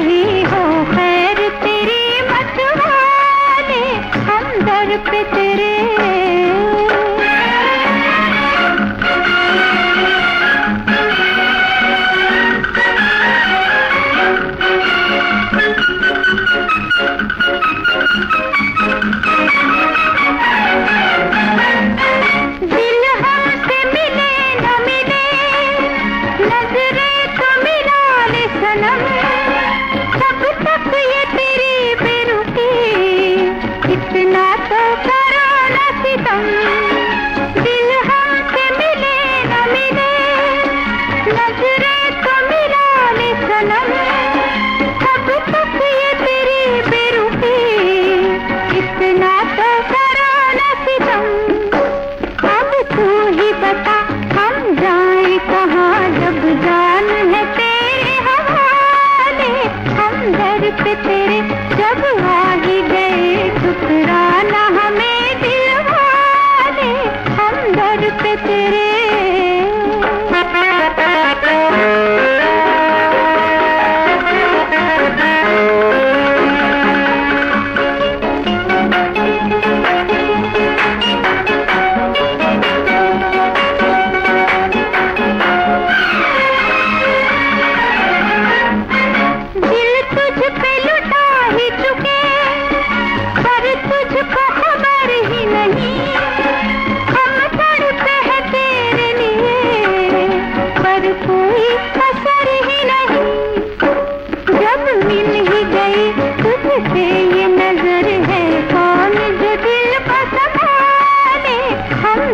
नहीं।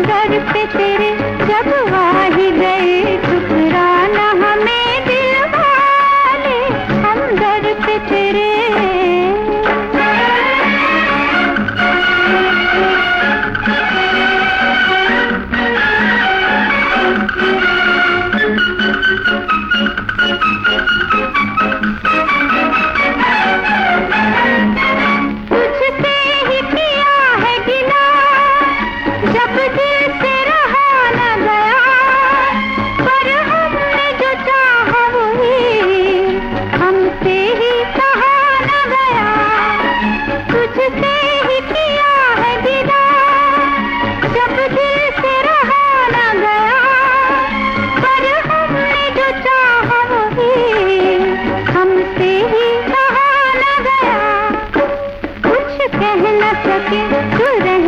दर पे तेरे जब वाही गए ठुकराना हमें दिल वाले हम दर पे तेरे Thank you. रह न सके तू रह